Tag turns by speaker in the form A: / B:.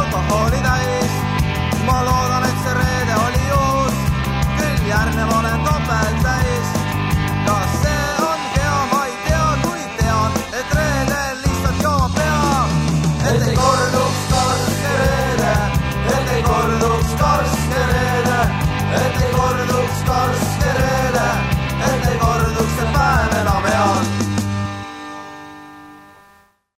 A: alkoholi täis. ma loodan, et see reede oli juhus, küll järgnev olen topelt täis. kas see on hea, ma ei tea, kuid tean, et reedel lihtsalt jooma peab. et ei korduks